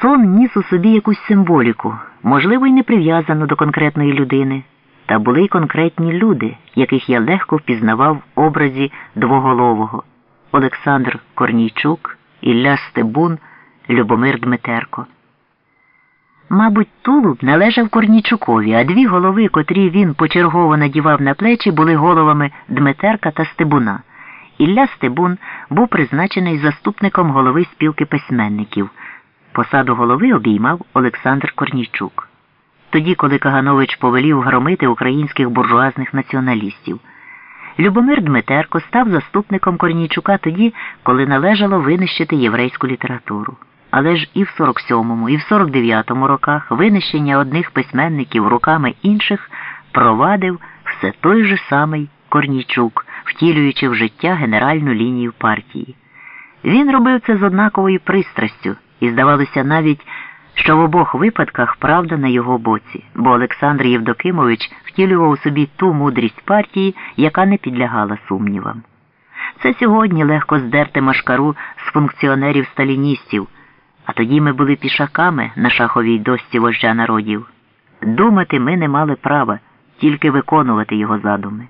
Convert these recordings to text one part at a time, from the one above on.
Сон ніс у собі якусь символіку, можливо, й не прив'язану до конкретної людини. Та були й конкретні люди, яких я легко впізнавав в образі двоголового Олександр Корнійчук, Ілля Стебун, Любомир Дмитерко. Мабуть, тулуб належав Корнійчукові, а дві голови, котрі він почергово надівав на плечі, були головами Дмитерка та Стебуна. Ілля Стебун був призначений заступником голови спілки письменників. Посаду голови обіймав Олександр Корнійчук. Тоді, коли Каганович повелів громити українських буржуазних націоналістів. Любомир Дмитерко став заступником Корнійчука тоді, коли належало винищити єврейську літературу. Але ж і в 47-му, і в 49-му роках винищення одних письменників руками інших провадив все той же самий Корнійчук, втілюючи в життя генеральну лінію партії. Він робив це з однаковою пристрастю, і здавалося навіть, що в обох випадках правда на його боці, бо Олександр Євдокимович втілював у собі ту мудрість партії, яка не підлягала сумнівам. Це сьогодні легко здерти машкару з функціонерів сталіністів, а тоді ми були пішаками на шаховій досці вождя народів. Думати ми не мали права, тільки виконувати його задуми.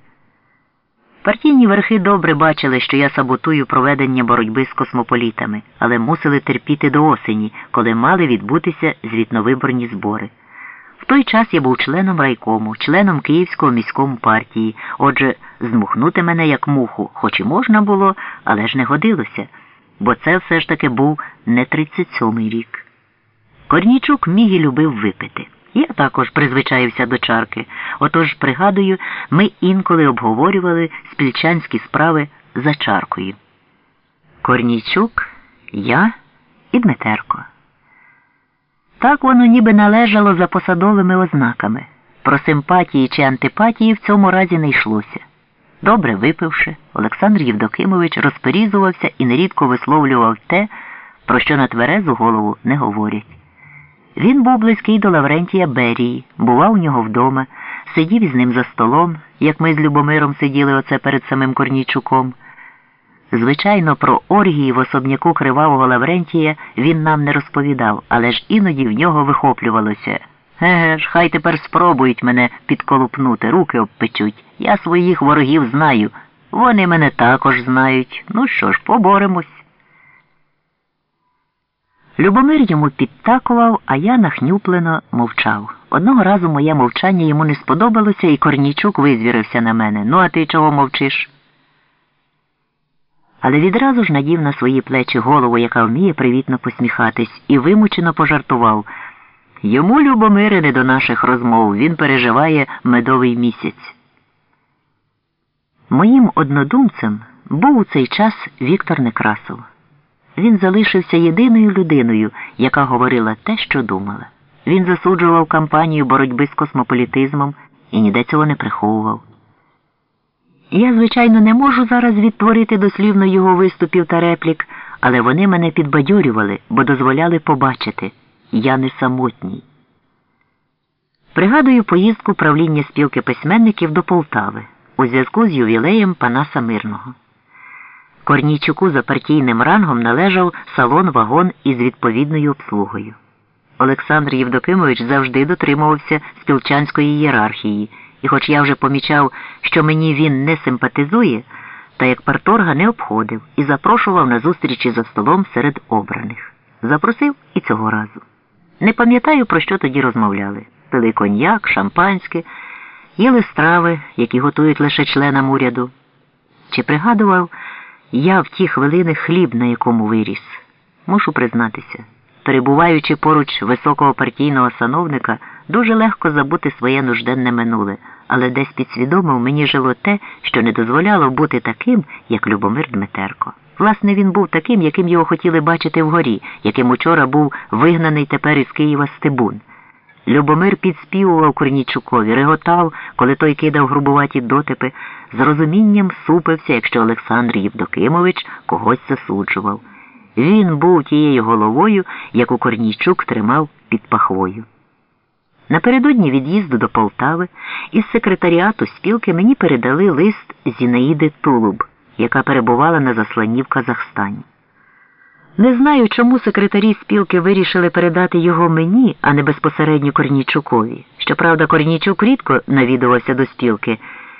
Партійні верхи добре бачили, що я саботую проведення боротьби з космополітами, але мусили терпіти до осені, коли мали відбутися звітновиборні збори. В той час я був членом райкому, членом Київського міському партії, отже, змухнути мене як муху, хоч і можна було, але ж не годилося, бо це все ж таки був не 37-й рік. Корнійчук міг і любив випити. Я також призвичаївся до чарки. Отож, пригадую, ми інколи обговорювали спільчанські справи за чаркою. Корнійчук, я і Дмитерко. Так воно ніби належало за посадовими ознаками. Про симпатії чи антипатії в цьому разі не йшлося. Добре випивши, Олександр Євдокимович розперізувався і нерідко висловлював те, про що на тверезу голову не говорять. Він був близький до Лаврентія Берії, бував у нього вдома, сидів з ним за столом, як ми з Любомиром сиділи оце перед самим Корнійчуком. Звичайно, про оргії в особняку кривавого Лаврентія він нам не розповідав, але ж іноді в нього вихоплювалося. Еге ж, хай тепер спробують мене підколупнути, руки обпечуть. Я своїх ворогів знаю. Вони мене також знають. Ну що ж, поборемось. Любомир йому підтакував, а я нахнюплено мовчав. Одного разу моє мовчання йому не сподобалося, і Корнійчук визвірився на мене. Ну, а ти чого мовчиш? Але відразу ж надів на свої плечі голову, яка вміє привітно посміхатись, і вимучено пожартував. Йому, Любомире, не до наших розмов, він переживає медовий місяць. Моїм однодумцем був у цей час Віктор Некрасов. Він залишився єдиною людиною, яка говорила те, що думала. Він засуджував кампанію боротьби з космополітизмом і ніде цього не приховував. Я, звичайно, не можу зараз відтворити дослівно його виступів та реплік, але вони мене підбадьорювали, бо дозволяли побачити я не самотній. Пригадую поїздку правління спілки письменників до Полтави у зв'язку з ювілеєм Панаса Мирного. Корнійчуку за партійним рангом належав салон-вагон із відповідною обслугою. Олександр Євдокимович завжди дотримувався спілчанської ієрархії, і хоч я вже помічав, що мені він не симпатизує, та як парторга не обходив і запрошував на зустрічі за столом серед обраних. Запросив і цього разу. Не пам'ятаю, про що тоді розмовляли. Пили коньяк, шампанське, їли страви, які готують лише членам уряду. Чи пригадував я в ті хвилини хліб, на якому виріс? Мушу признатися. Перебуваючи поруч високого партійного сановника, дуже легко забути своє нужденне минуле, але десь підсвідомо мені жило те, що не дозволяло бути таким, як Любомир Дмитерко. Власне, він був таким, яким його хотіли бачити вгорі, яким учора був вигнаний тепер із Києва Стебун. Любомир підспівував Корнійчукові, реготав, коли той кидав грубуваті дотипи, з розумінням супився, якщо Олександр Євдокимович когось засуджував. Він був тією головою, яку Корнійчук тримав під пахвою. Напередодні від'їзду до Полтави із секретаріату спілки мені передали лист Зінаїди Тулуб, яка перебувала на засланні в Казахстані. Не знаю, чому секретарі спілки вирішили передати його мені, а не безпосередньо Корнічукові. Щоправда, Корнічук рідко навідувався до спілки.